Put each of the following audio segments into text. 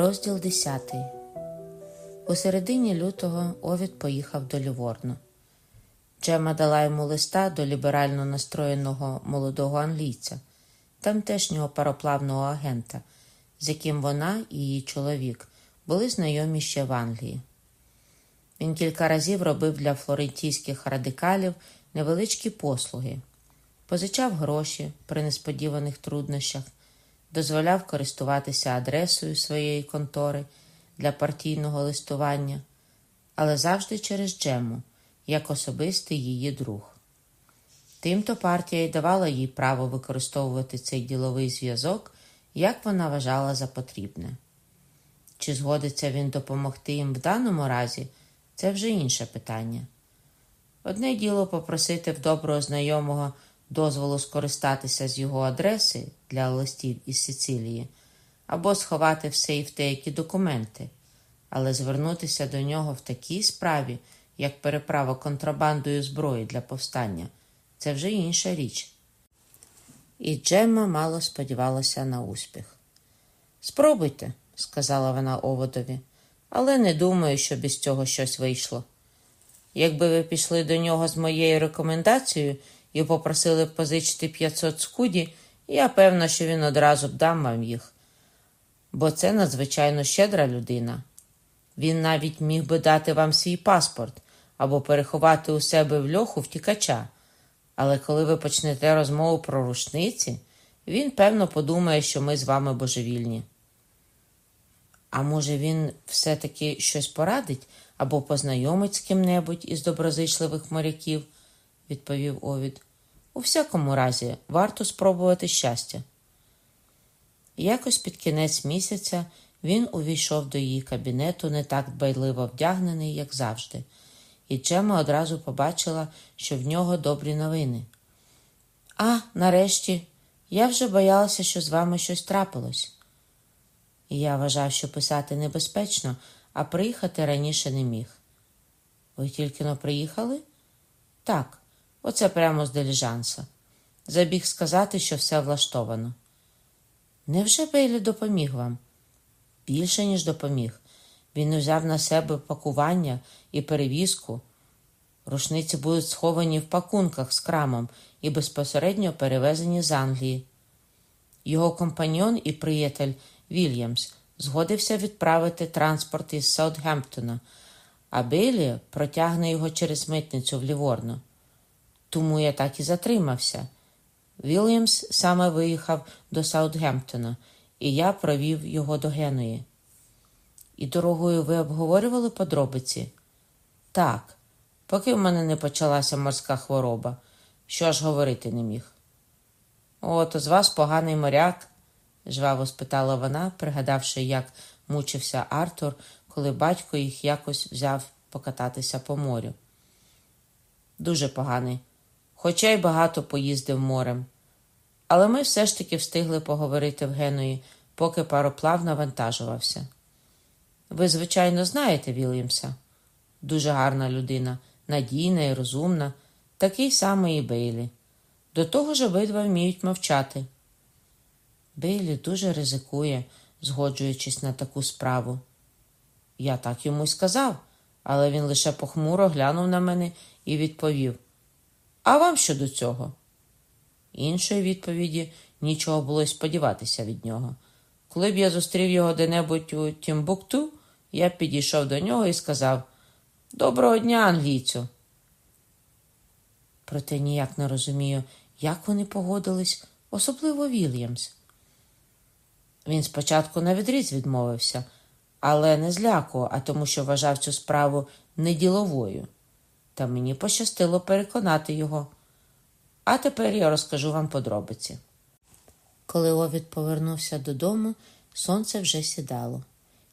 Розділ 10. У середині лютого Овід поїхав до Ліворну. Джема дала йому листа до ліберально настроєного молодого англійця, тамтешнього пароплавного агента, з яким вона і її чоловік були знайомі ще в Англії. Він кілька разів робив для флорентійських радикалів невеличкі послуги, позичав гроші при несподіваних труднощах, дозволяв користуватися адресою своєї контори для партійного листування, але завжди через Джему, як особистий її друг. Тимто партія й давала їй право використовувати цей діловий зв'язок, як вона вважала за потрібне. Чи згодиться він допомогти їм в даному разі, це вже інше питання. Одне діло попросити в доброго знайомого дозволу скористатися з його адреси для листів із Сицилії, або сховати в сейф деякі документи, але звернутися до нього в такій справі, як переправа контрабандою зброї для повстання, це вже інша річ. І Джемма мало сподівалася на успіх. Спробуйте, сказала вона оводові, але не думаю, що без цього щось вийшло. Якби ви пішли до нього з моєю рекомендацією і попросили б позичити 500 скуді, я певна, що він одразу б дам вам їх. Бо це надзвичайно щедра людина. Він навіть міг би дати вам свій паспорт або переховати у себе в льоху втікача. Але коли ви почнете розмову про рушниці, він, певно, подумає, що ми з вами божевільні. А може, він все-таки щось порадить або познайомить з ким-небудь із доброзичливих моряків, відповів Овід. У всякому разі, варто спробувати щастя. Якось під кінець місяця він увійшов до її кабінету не так дбайливо вдягнений, як завжди, і Джема одразу побачила, що в нього добрі новини. А, нарешті, я вже боялася, що з вами щось трапилось. І я вважав, що писати небезпечно, а приїхати раніше не міг. Ви тільки но приїхали? Так, оце прямо з диліжанса. Забіг сказати, що все влаштовано. Невже Бейлі допоміг вам? Більше, ніж допоміг. Він узяв на себе пакування і перевізку. Рушниці будуть сховані в пакунках з крамом і безпосередньо перевезені з Англії. Його компаньон і приятель Вільямс згодився відправити транспорт із Саутгемптона, а Бейлі протягне його через митницю в Ліворно. Тому я так і затримався. Вільямс саме виїхав до Саутгемптона, і я провів його до Геної. І дорогою ви обговорювали подробиці? Так, поки в мене не почалася морська хвороба, що ж говорити не міг. От з вас поганий моряк, жваво спитала вона, пригадавши, як мучився Артур, коли батько їх якось взяв покататися по морю. Дуже поганий, хоча й багато поїздив морем. Але ми все ж таки встигли поговорити в Геної, поки пароплав навантажувався. Ви, звичайно, знаєте Вільямса. Дуже гарна людина, надійна і розумна, такий самий і Бейлі. До того ж обидва вміють мовчати. Бейлі дуже ризикує, згоджуючись на таку справу. Я так йому й сказав, але він лише похмуро глянув на мене і відповів: А вам що до цього? Іншої відповіді нічого було й сподіватися від нього. Коли б я зустрів його де-небудь у Тімбукту, я підійшов до нього і сказав Доброго дня, англійцю. Проте ніяк не розумію, як вони погодились, особливо Вільямс. Він спочатку на відріз відмовився, але не зляку, а тому, що вважав цю справу неділовою. Та мені пощастило переконати його. А тепер я розкажу вам подробиці. Коли Овід повернувся додому, сонце вже сідало,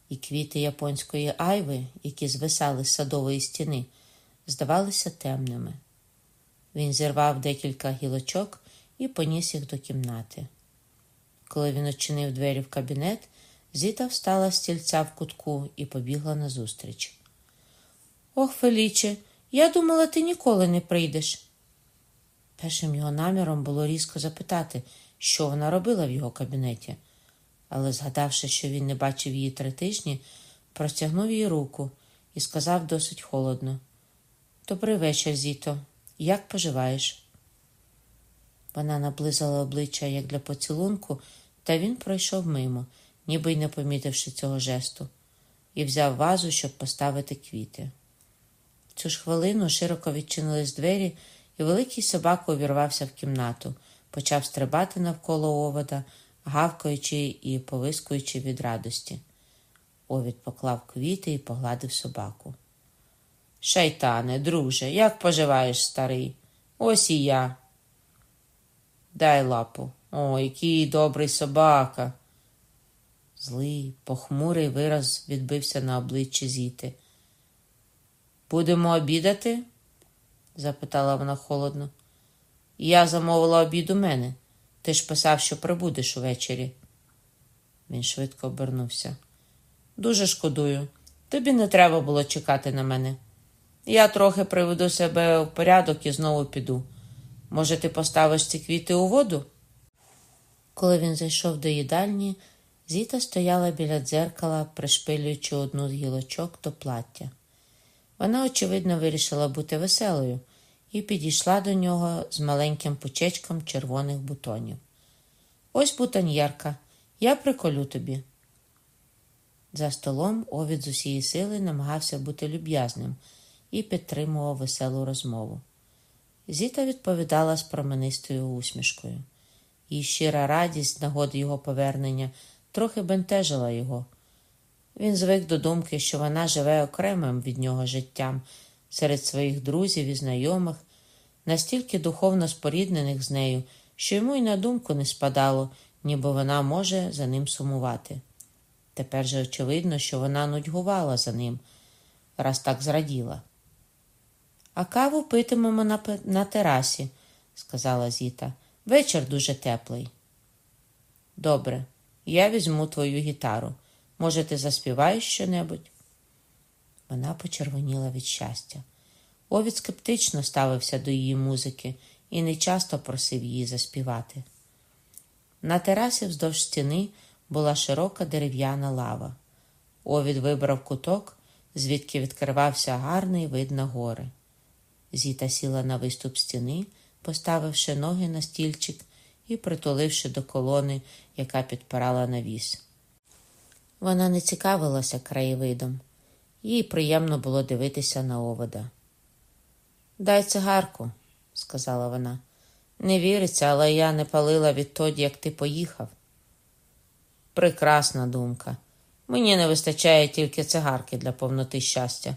і квіти японської айви, які звисали з садової стіни, здавалися темними. Він зірвав декілька гілочок і поніс їх до кімнати. Коли він очинив двері в кабінет, Зіта встала з стільця в кутку і побігла назустріч. Ох, Феліче, я думала, ти ніколи не прийдеш. Першим його наміром було різко запитати, що вона робила в його кабінеті. але, згадавши, що він не бачив її три тижні, простягнув їй руку і сказав досить холодно: Добрий вечір, Зіто. Як поживаєш? Вона наблизила обличчя як для поцілунку, та він пройшов мимо, ніби й не помітивши цього жесту, і взяв вазу, щоб поставити квіти. Цю ж хвилину широко відчинились двері, і великий собака увірвався в кімнату, почав стрибати навколо овода, гавкаючи і повискуючи від радості. Овід поклав квіти і погладив собаку. Шайтане, друже, як поживаєш, старий? Ось і я. Дай лапу. О, який добрий собака. Злий, похмурий вираз відбився на обличчі Зіти. Будемо обідати? запитала вона холодно. Я замовила обід у мене. Ти ж писав, що прибудеш увечері. Він швидко обернувся. Дуже шкодую. Тобі не треба було чекати на мене. Я трохи приведу себе в порядок і знову піду. Може, ти поставиш ці квіти у воду? Коли він зайшов до їдальні, Зіта стояла біля дзеркала, пришпилюючи одну з гілочок до плаття. Вона, очевидно, вирішила бути веселою і підійшла до нього з маленьким пучечком червоних бутонів. Ось бутоньєрка, я приколю тобі. За столом Овід з усієї сили намагався бути люб'язним і підтримував веселу розмову. Зіта відповідала з променистою усмішкою. Її щира радість нагоди його повернення трохи бентежила його. Він звик до думки, що вона живе окремим від нього життям серед своїх друзів і знайомих, настільки духовно споріднених з нею, що йому й на думку не спадало, ніби вона може за ним сумувати. Тепер же очевидно, що вона нудьгувала за ним, раз так зраділа. А каву питимемо на, на терасі, сказала Зіта. Вечір дуже теплий. Добре, я візьму твою гітару. Може, ти заспіваєш щонебудь? Вона почервоніла від щастя. Овід скептично ставився до її музики і не часто просив її заспівати. На терасі вздовж стіни була широка дерев'яна лава. Овід вибрав куток, звідки відкривався гарний вид на гори. Зіта сіла на виступ стіни, поставивши ноги на стільчик і притуливши до колони, яка підпирала навіс. Вона не цікавилася краєвидом, їй приємно було дивитися на овода. Дай цигарку, сказала вона. Не віриться, але я не палила відтоді, як ти поїхав. Прекрасна думка. Мені не вистачає тільки цигарки для повноти щастя.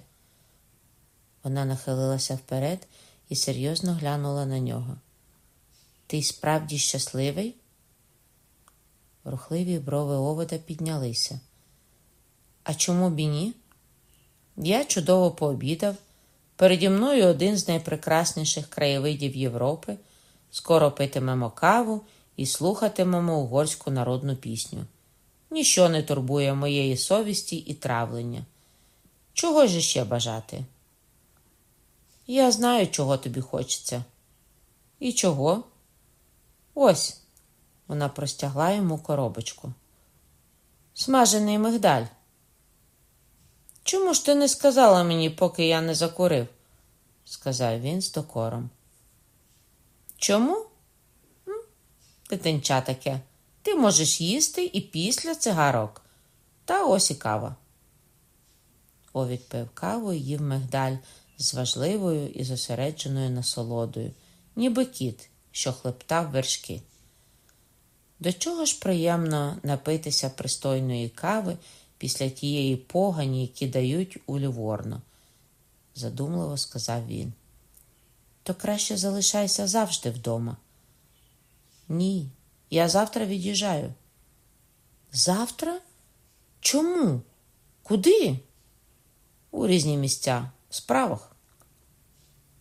Вона нахилилася вперед і серйозно глянула на нього. Ти справді щасливий? Рухливі брови овода піднялися. А чому б і ні? Я чудово пообідав. Переді мною один з найпрекрасніших краєвидів Європи. Скоро питимемо каву і слухатимемо угорську народну пісню. Ніщо не турбує моєї совісті і травлення. Чого ж ще бажати? Я знаю, чого тобі хочеться. І чого? Ось. Вона простягла йому коробочку. Смажений мигдаль. Чому ж ти не сказала мені, поки я не закурив? сказав він з докором. Чому? Дитинча таке. Ти можеш їсти і після цигарок. Та ось і кава. Овід пив каву і їв мигдаль з важливою і зосередженою насолодою, ніби кіт, що хлептав вершки. До чого ж приємно напитися пристойної кави після тієї погані, які дають у Ліворно, задумливо сказав він. То краще залишайся завжди вдома. Ні, я завтра від'їжджаю. Завтра? Чому? Куди? У різні місця, в справах.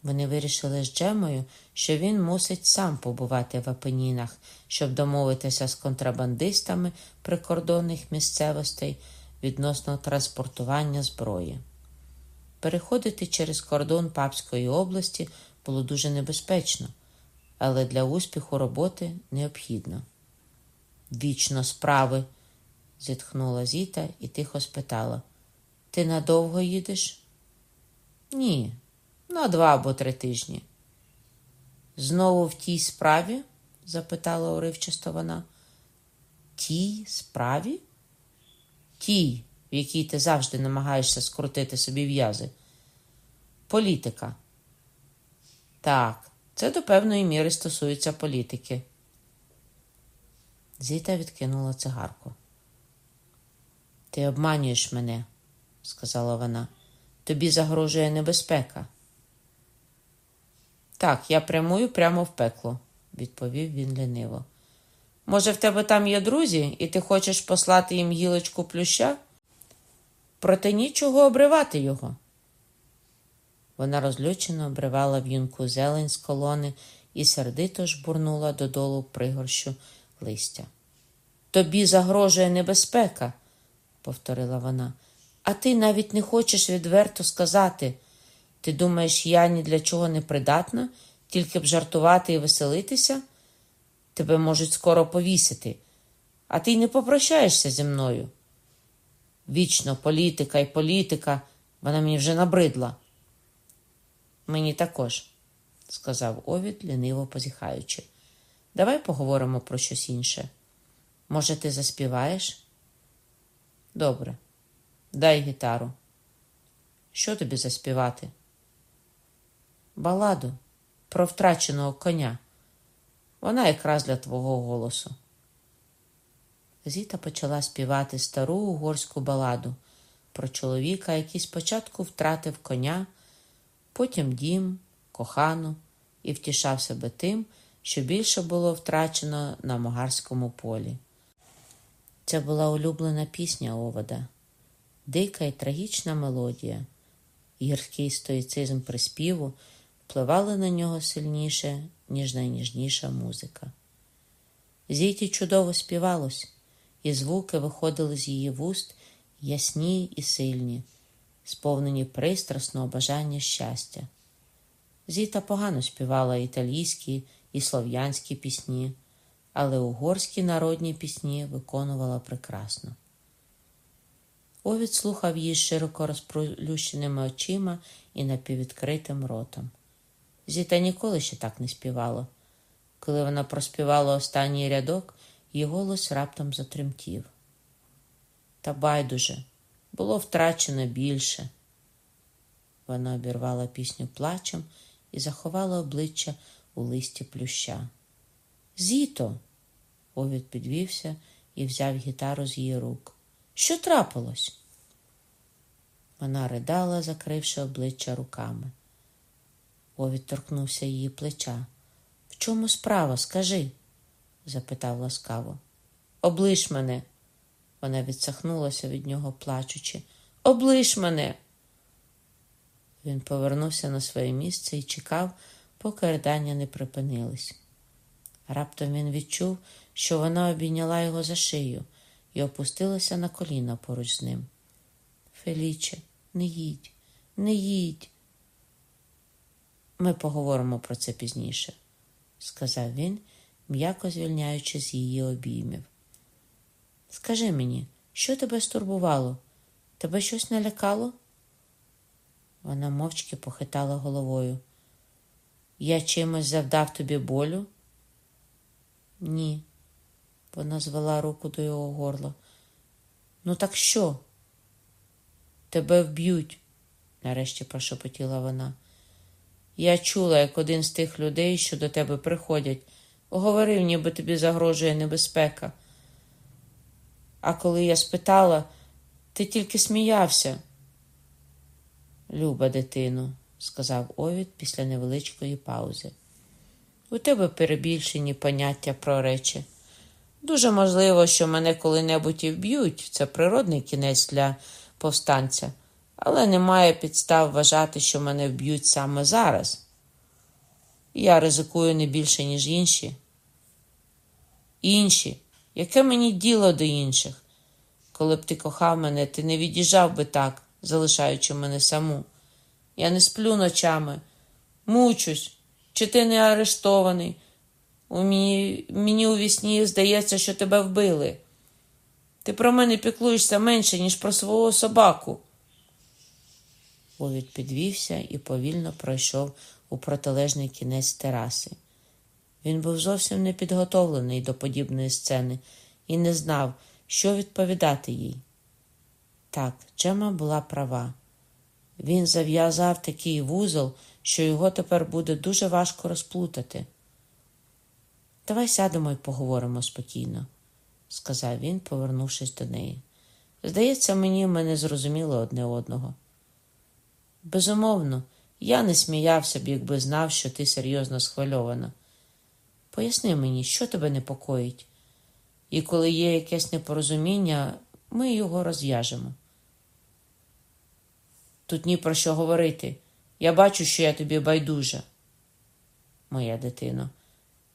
Вони вирішили з Джемою, що він мусить сам побувати в Апенінах, щоб домовитися з контрабандистами прикордонних місцевостей відносно транспортування зброї. Переходити через кордон Папської області було дуже небезпечно, але для успіху роботи необхідно. Вічно справи, зітхнула Зіта і тихо спитала. Ти надовго їдеш? Ні, на два або три тижні. Знову в тій справі? запитала уривчасто вона. Тій справі? Тій, в якій ти завжди намагаєшся скрутити собі в'язи. Політика. Так, це до певної міри стосується політики. Зіта відкинула цигарку. Ти обманюєш мене, сказала вона. Тобі загрожує небезпека. Так, я прямую прямо в пекло, відповів він ліниво. Може, в тебе там є друзі, і ти хочеш послати їм гілочку плюща? Проте нічого обривати його. Вона розлючено обривала в'юнку зелень з колони і сердито жбурнула додолу пригорщу листя. Тобі загрожує небезпека, повторила вона, а ти навіть не хочеш відверто сказати. Ти думаєш, я ні для чого не придатна, тільки б жартувати і веселитися? Тебе можуть скоро повісити, а ти й не попрощаєшся зі мною. Вічно політика і політика, вона мені вже набридла. Мені також, сказав Овід, ліниво позіхаючи. Давай поговоримо про щось інше. Може, ти заспіваєш? Добре, дай гітару. Що тобі заспівати? Баладу про втраченого коня. Вона якраз для твого голосу. Зіта почала співати стару угорську баладу про чоловіка, який спочатку втратив коня, потім дім, кохану і втішав себе тим, що більше було втрачено на могарському полі. Це була улюблена пісня Овода, дика і трагічна мелодія, гіркий стоїцизм приспіву впливали на нього сильніше, ніж найніжніша музика. Зіті чудово співалось, і звуки виходили з її вуст ясні і сильні, сповнені пристрасного бажання щастя. Зіта погано співала італійські і слов'янські пісні, але угорські народні пісні виконувала прекрасно. Овід слухав її широко розплющеними очима і напіввідкритим ротом. Зіта ніколи ще так не співала. Коли вона проспівала останній рядок, її голос раптом затремтів. Та байдуже, було втрачено більше. Вона обірвала пісню плачем і заховала обличчя у листі плюща. Зіто, Овід підвівся і взяв гітару з її рук. Що трапилось? Вона ридала, закривши обличчя руками. Овід торкнувся її плеча. В чому справа, скажи? запитав ласкаво. Облиш мене. Вона відсахнулася від нього, плачучи. Облиш мене. Він повернувся на своє місце і чекав, поки ридання не припинились. Раптом він відчув, що вона обійняла його за шию і опустилася на коліна поруч з ним. Феліче, не їдь, не їдь. Ми поговоримо про це пізніше, сказав він, м'яко звільняючи з її обіймів. Скажи мені, що тебе стурбувало? Тебе щось налякало? Вона мовчки похитала головою. Я чимось завдав тобі болю? Ні. Вона звела руку до його горла. Ну, так що? Тебе вб'ють, нарешті прошепотіла вона. Я чула, як один з тих людей, що до тебе приходять, говорив, ніби тобі загрожує небезпека. А коли я спитала, ти тільки сміявся. Люба дитину, сказав Овід після невеличкої паузи. У тебе перебільшені поняття про речі. Дуже можливо, що мене коли-небудь і вб'ють, це природний кінець для повстанця, але немає підстав вважати, що мене вб'ють саме зараз. Я ризикую не більше, ніж інші. Інші, яке мені діло до інших? Коли б ти кохав мене, ти не від'їжджав би так, залишаючи мене саму. Я не сплю ночами, мучусь, чи ти не арештований. У мені, мені у вісні здається, що тебе вбили. Ти про мене піклуєшся менше, ніж про свого собаку. Овід підвівся і повільно пройшов у протилежний кінець тераси. Він був зовсім не підготовлений до подібної сцени і не знав, що відповідати їй. Так, Джема була права. Він зав'язав такий вузол, що його тепер буде дуже важко розплутати. Давай сядемо і поговоримо спокійно, сказав він, повернувшись до неї. Здається, мені ми не зрозуміли одне одного. Безумовно, я не сміявся б, якби знав, що ти серйозно схвильована. Поясни мені, що тебе непокоїть, і коли є якесь непорозуміння, ми його розв'яжемо. Тут ні про що говорити. Я бачу, що я тобі байдужа. Моя дитино,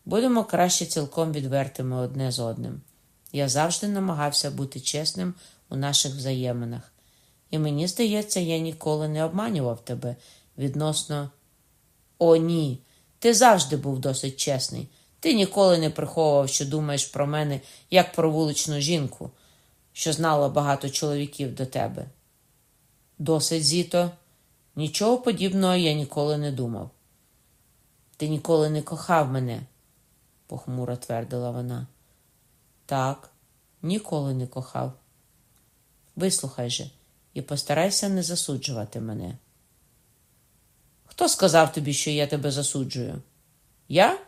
будемо краще цілком відвертими одне з одним. Я завжди намагався бути чесним у наших взаєминах, і мені здається, я ніколи не обманював тебе відносно. О, ні, ти завжди був досить чесний. Ти ніколи не приховував, що думаєш про мене як про вуличну жінку, що знала багато чоловіків до тебе. Досить, Зіто, нічого подібного я ніколи не думав. Ти ніколи не кохав мене, похмуро твердила вона. Так, ніколи не кохав. Вислухай же і постарайся не засуджувати мене. Хто сказав тобі, що я тебе засуджую? Я?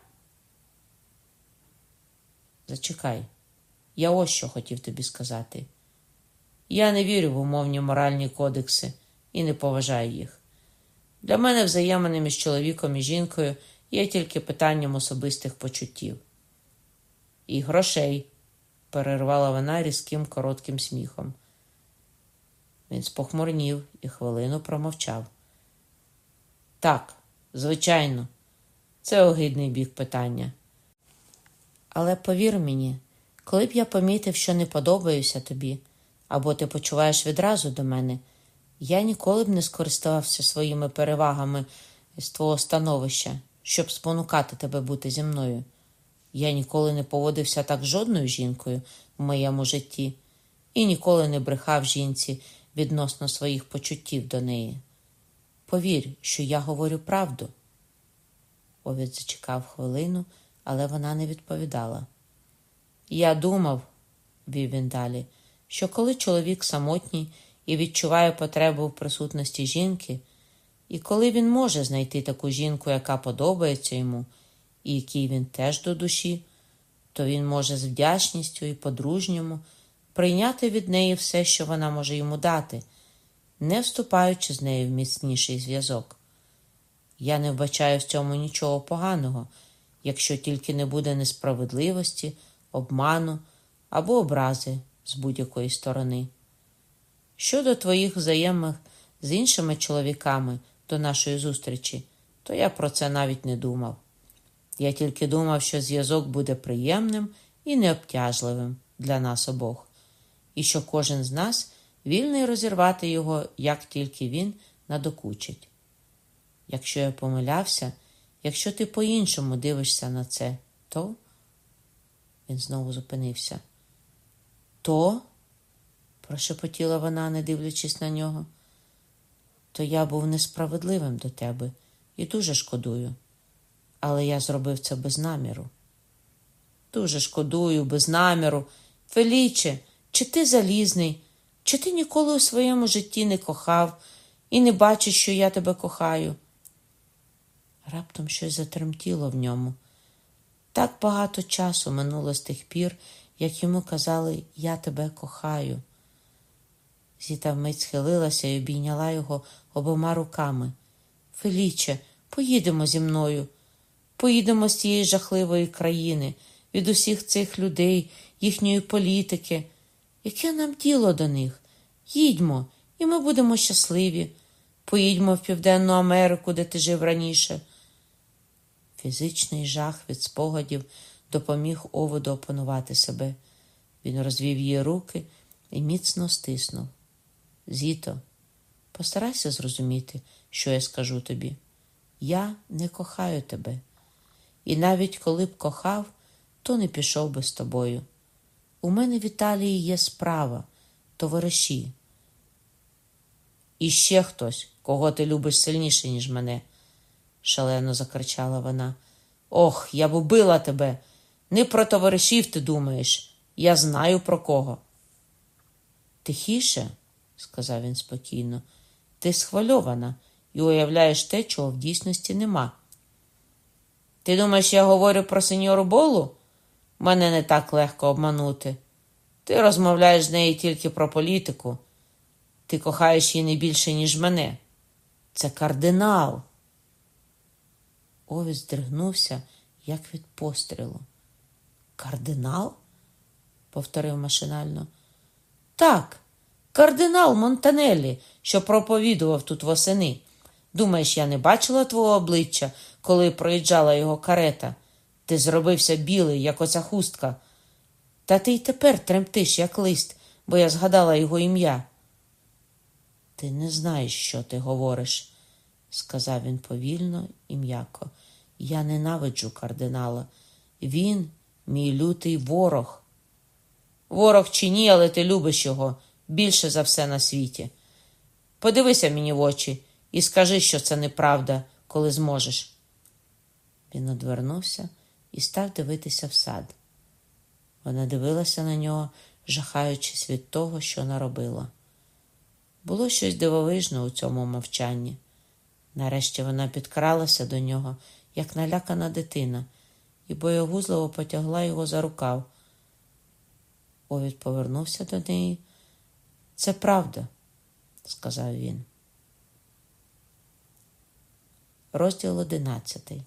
Зачекай, я ось що хотів тобі сказати. Я не вірю в умовні моральні кодекси і не поважаю їх. Для мене взаємини між чоловіком і жінкою є тільки питанням особистих почуттів. І грошей, перервала вона різким коротким сміхом. Він спохмурнів і хвилину промовчав. Так, звичайно, це огидний бік питання. Але повір мені, коли б я помітив, що не подобаюся тобі, або ти почуваєш відразу до мене, я ніколи б не скористався своїми перевагами з твого становища, щоб спонукати тебе бути зі мною. Я ніколи не поводився так жодною жінкою в моєму житті і ніколи не брехав жінці відносно своїх почуттів до неї. Повір, що я говорю правду. Овід зачекав хвилину, але вона не відповідала. Я думав, вів він далі, що коли чоловік самотній і відчуває потребу в присутності жінки, і коли він може знайти таку жінку, яка подобається йому, і якій він теж до душі, то він може з вдячністю і по-дружньому прийняти від неї все, що вона може йому дати, не вступаючи з нею в міцніший зв'язок. Я не вбачаю в цьому нічого поганого, якщо тільки не буде несправедливості, обману або образи з будь-якої сторони. Щодо твоїх взаємних з іншими чоловіками до нашої зустрічі, то я про це навіть не думав. Я тільки думав, що зв'язок буде приємним і необтяжливим для нас обох, і що кожен з нас вільний розірвати його, як тільки він надокучить. Якщо я помилявся, якщо ти по-іншому дивишся на це, то він знову зупинився. То, прошепотіла вона, не дивлячись на нього, то я був несправедливим до тебе і дуже шкодую. Але я зробив це без наміру. Дуже шкодую, без наміру. Феліче, чи ти залізний, чи ти ніколи у своєму житті не кохав і не бачиш, що я тебе кохаю? Раптом щось затремтіло в ньому. Так багато часу минуло з тих пір, як йому казали Я тебе кохаю. Зіта вмить схилилася і обійняла його обома руками. Феліче, поїдемо зі мною, поїдемо з цієї жахливої країни, від усіх цих людей, їхньої політики. Яке нам діло до них? Їдьмо, і ми будемо щасливі. Поїдьмо в Південну Америку, де ти жив раніше. Фізичний жах від спогадів допоміг оводу опанувати себе. Він розвів її руки і міцно стиснув. Зіто, постарайся зрозуміти, що я скажу тобі. Я не кохаю тебе, і навіть коли б кохав, то не пішов би з тобою. У мене в Італії є справа, товариші. І ще хтось, кого ти любиш сильніше, ніж мене, шалено закричала вона. Ох, я б убила тебе. Не про товаришів ти думаєш. Я знаю про кого. Тихіше, сказав він спокійно, ти схвильована і уявляєш те, чого в дійсності нема. Ти думаєш, я говорю про сеньору Болу? Мене не так легко обманути. Ти розмовляєш з нею тільки про політику. Ти кохаєш її не більше, ніж мене. Це кардинал. Овід здригнувся, як від пострілу. Кардинал? повторив машинально. Так, кардинал Монтанеллі, що проповідував тут восени. Думаєш, я не бачила твого обличчя, коли проїжджала його карета. Ти зробився білий, як оця хустка. Та ти й тепер тремтиш, як лист, бо я згадала його ім'я. Ти не знаєш, що ти говориш, сказав він повільно і м'яко. Я ненавиджу кардинала. Він мій лютий ворог. Ворог чи ні, але ти любиш його більше за все на світі. Подивися мені в очі і скажи, що це неправда, коли зможеш. Він одвернувся і став дивитися в сад. Вона дивилася на нього, жахаючись від того, що наробила. Було щось дивовижне у цьому мовчанні. Нарешті вона підкралася до нього, як налякана дитина, і боягузливо потягла його за рукав. Овід повернувся до неї. Це правда, сказав він. Розділ одинадцятий.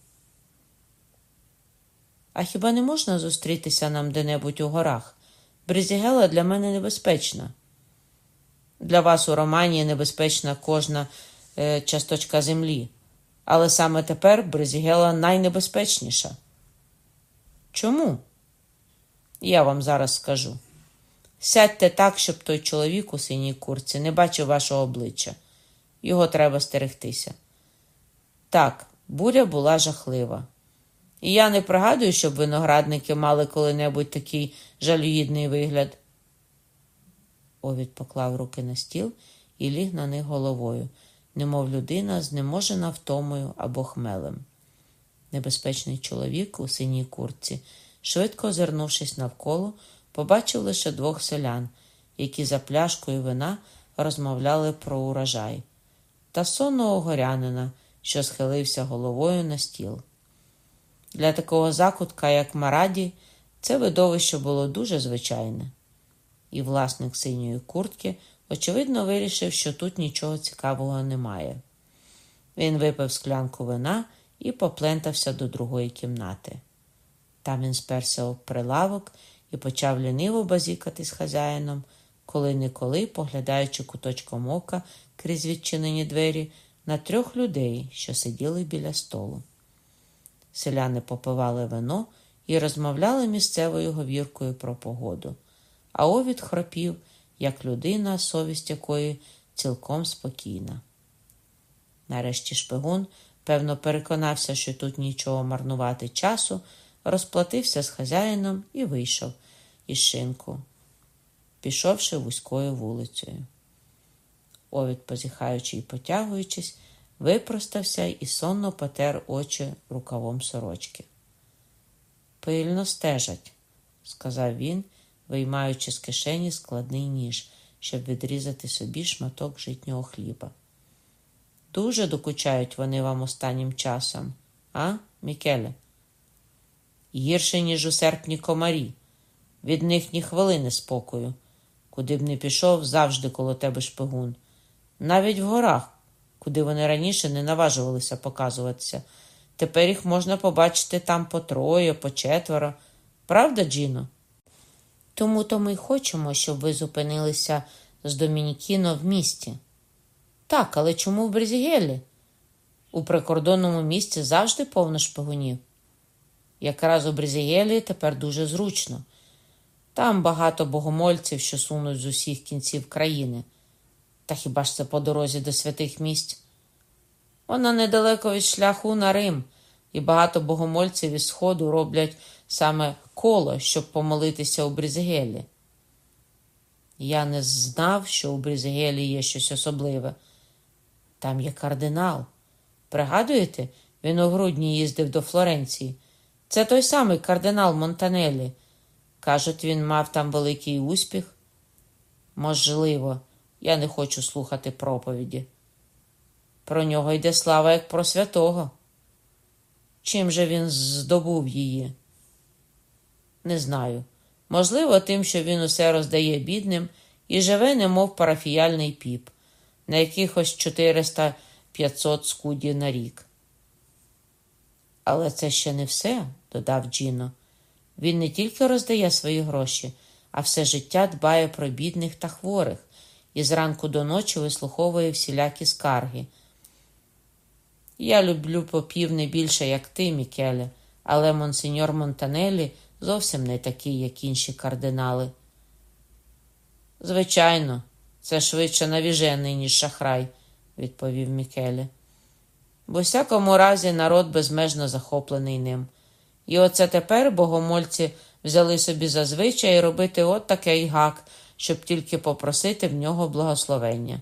А хіба не можна зустрітися нам де-небудь у горах? Брізігела для мене небезпечна. Для вас у Романії небезпечна кожна е, часточка землі, але саме тепер Брезігела найнебезпечніша. Чому? Я вам зараз скажу. Сядьте так, щоб той чоловік у синій курці не бачив вашого обличчя. Його треба стерегтися. Так, буря була жахлива. І я не пригадую, щоб виноградники мали коли-небудь такий жалюгідний вигляд. Овід поклав руки на стіл і ліг на них головою, немов людина, знеможена втомою або хмелем. Небезпечний чоловік у синій куртці, швидко озирнувшись навколо, побачив лише двох селян, які за пляшкою вина розмовляли про урожай, та сонного горянина, що схилився головою на стіл. Для такого закутка, як Мараді, це видовище було дуже звичайне. І власник синьої куртки, очевидно, вирішив, що тут нічого цікавого немає. Він випив склянку вина і поплентався до другої кімнати. Там він сперся об прилавок і почав ліниво базікати з хазяїном, коли-неколи, поглядаючи куточком ока крізь відчинені двері на трьох людей, що сиділи біля столу. Селяни попивали вино і розмовляли місцевою говіркою про погоду, а овід хропів, як людина, совість якої цілком спокійна. Нарешті шпигун, певно, переконався, що тут нічого марнувати часу, розплатився з хазяїном і вийшов із шинку, пішовши вузькою вулицею. Овід, позіхаючи і потягуючись, випростався і сонно потер очі рукавом сорочки. Пильно стежать, сказав він, виймаючи з кишені складний ніж, щоб відрізати собі шматок житнього хліба. Дуже докучають вони вам останнім часом, а, Мікеле? Гірше, ніж у серпні комарі. Від них ні хвилини спокою. Куди б не пішов, завжди коло тебе шпигун. Навіть в горах, куди вони раніше не наважувалися показуватися. Тепер їх можна побачити там по троє, по четверо. Правда, Джіно? Тому то ми хочемо, щоб ви зупинилися з Домінікіно в місті. Так, але чому в Брезігелі? У прикордонному місті завжди повно шпигунів. Якраз у Брезігелі тепер дуже зручно. Там багато богомольців, що сунуть з усіх кінців країни. Та хіба ж це по дорозі до святих місць? Вона недалеко від шляху на Рим, і багато богомольців із Сходу роблять саме коло, щоб помолитися у Брізгелі. Я не знав, що у Брізгелі є щось особливе. Там є кардинал. Пригадуєте, він у грудні їздив до Флоренції. Це той самий кардинал Монтанелі. Кажуть, він мав там великий успіх. Можливо, я не хочу слухати проповіді. Про нього йде слава як про святого. Чим же він здобув її? Не знаю. Можливо, тим, що він усе роздає бідним і живе, немов парафіяльний піп, на якихось 400-500 скудів на рік. Але це ще не все, додав Джіно. Він не тільки роздає свої гроші, а все життя дбає про бідних та хворих і зранку до ночі вислуховує всілякі скарги. Я люблю попів не більше, як ти, Мікеле, але монсеньор Монтанелі зовсім не такий, як інші кардинали. Звичайно, це швидше навіжений, ніж шахрай, відповів Мікеле. В усякому разі народ безмежно захоплений ним. І оце тепер богомольці взяли собі зазвичай робити от такий гак, щоб тільки попросити в нього благословення.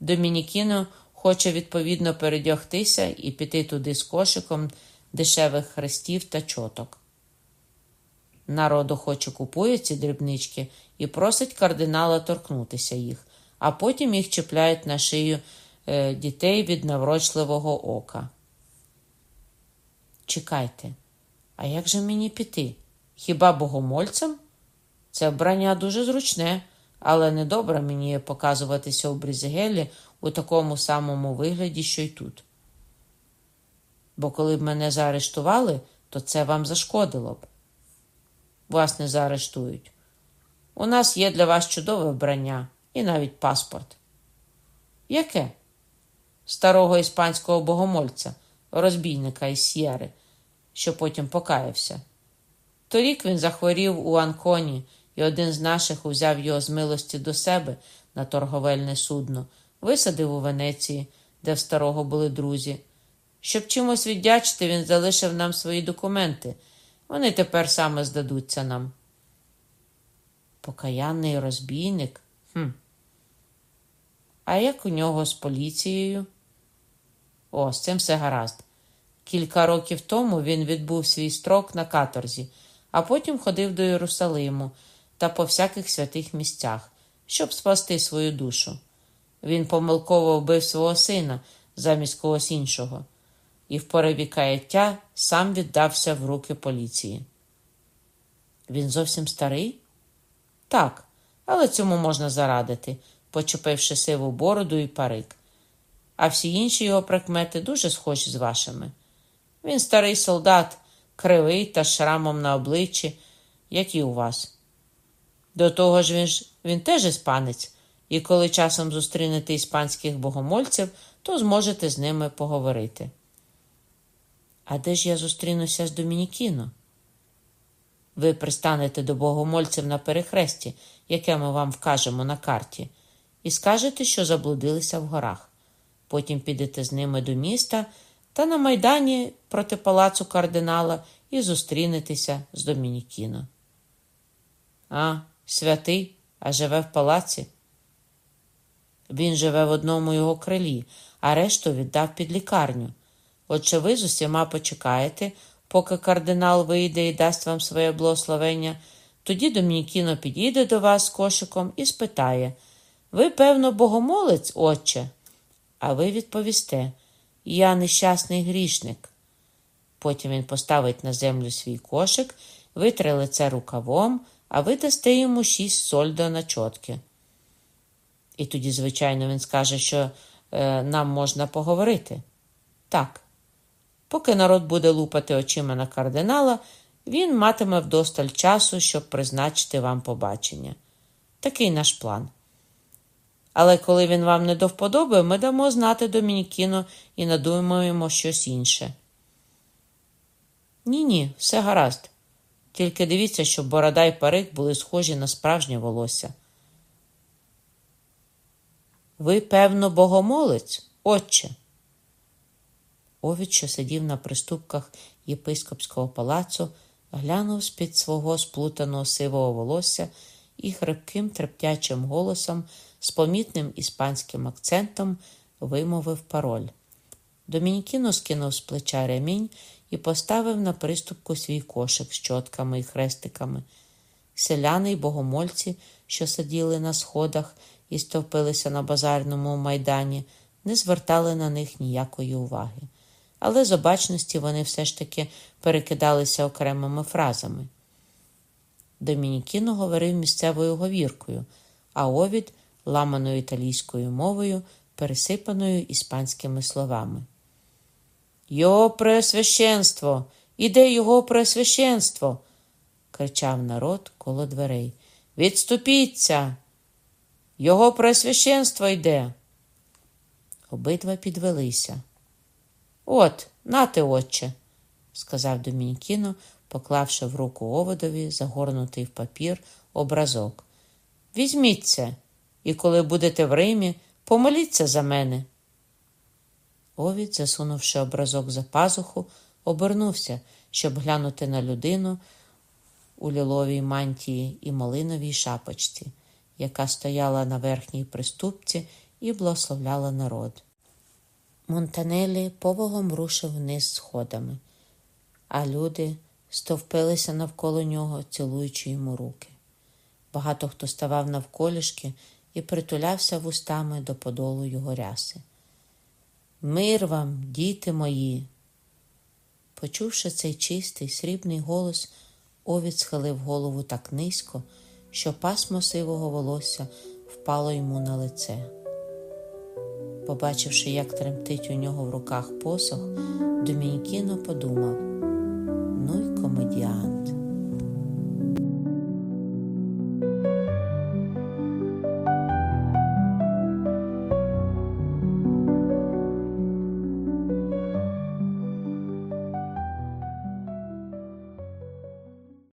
Домінікіно хоче відповідно передягтися і піти туди з кошиком дешевих хрестів та чоток. Народ охоче купує ці дрібнички і просить кардинала торкнутися їх, а потім їх чіпляють на шию е, дітей від наврочливого ока. Чекайте, а як же мені піти? Хіба богомольцем? Це вбрання дуже зручне, але недобре мені показуватися у Брізгелі у такому самому вигляді, що й тут. Бо коли б мене заарештували, то це вам зашкодило б. Вас не заарештують. У нас є для вас чудове вбрання і навіть паспорт. Яке? Старого іспанського богомольця, розбійника із Сєри, що потім покаявся. Торік він захворів у Анконі, і один з наших узяв його з милості до себе на торговельне судно, висадив у Венеції, де в старого були друзі. Щоб чимось віддячити, він залишив нам свої документи. Вони тепер саме здадуться нам. Покаянний розбійник? Хм. А як у нього з поліцією? О, з цим все гаразд. Кілька років тому він відбув свій строк на каторзі, а потім ходив до Єрусалиму та по всяких святих місцях, щоб спасти свою душу. Він помилково вбив свого сина замість когось іншого, і в пориві каяття сам віддався в руки поліції. Він зовсім старий? Так, але цьому можна зарадити, почепивши сиву бороду і парик. А всі інші його прикмети дуже схожі з вашими. Він старий солдат, кривий та шрамом на обличчі, як і у вас. До того ж, він ж він теж іспанець, і коли часом зустрінете іспанських богомольців, то зможете з ними поговорити. А де ж я зустрінуся з Домінікіно? Ви пристанете до богомольців на перехресті, яке ми вам вкажемо на карті, і скажете, що заблудилися в горах. Потім підете з ними до міста та на майдані проти палацу кардинала і зустрінетеся з Домінікіно. А, святий, а живе в палаці. Він живе в одному його крилі, а решту віддав під лікарню. Отже, ви з усіма почекаєте, поки кардинал вийде і дасть вам своє благословення, тоді Домінікіно підійде до вас кошиком і спитає Ви, певно, богомолець, отче? А ви відповісте Я нещасний грішник. Потім він поставить на землю свій кошик, витре лице рукавом, а ви дасте йому шість сольдо на чотки. І тоді, звичайно, він скаже, що е, нам можна поговорити. Так. Поки народ буде лупати очима на кардинала, він матиме вдосталь часу, щоб призначити вам побачення. Такий наш план. Але коли він вам не до вподоби, ми дамо знати Домінікіно і надумаємо щось інше. Ні, ні, все гаразд. Тільки дивіться, щоб борода й парик були схожі на справжнє волосся. Ви, певно, богомолець, отче. Овід, що сидів на приступках єпископського палацу, глянув з-під свого сплутаного сивого волосся і хрипким трептячим голосом з помітним іспанським акцентом вимовив пароль. Домінікіно скинув з плеча ремінь і поставив на приступку свій кошик з чотками і хрестиками. Селяни й богомольці, що сиділи на сходах і стовпилися на базарному майдані, не звертали на них ніякої уваги. Але з обачності вони все ж таки перекидалися окремими фразами. Домінікіно говорив місцевою говіркою, а Овід ламаною італійською мовою, пересипаною іспанськими словами. Його преосвященство! Іде його преосвященство! кричав народ коло дверей. Відступіться! Його преосвященство йде. Обидва підвелися. От, нате, отче, сказав Домінікіно, поклавши в руку оводові, загорнутий в папір образок. Візьміть це, і коли будете в Римі, помоліться за мене. Овід, засунувши образок за пазуху, обернувся, щоб глянути на людину у ліловій мантії і малиновій шапочці, яка стояла на верхній приступці і благословляла народ. Монтанелі повагом рушив вниз сходами, а люди стовпилися навколо нього, цілуючи йому руки. Багато хто ставав навколішки і притулявся вустами до подолу його ряси. Мир вам, діти мої. Почувши цей чистий срібний голос, Овід схилив голову так низько, що пасмо сивого волосся впало йому на лице. Побачивши, як тремтить у нього в руках посох, Домінікіно подумав: ну й комедіант.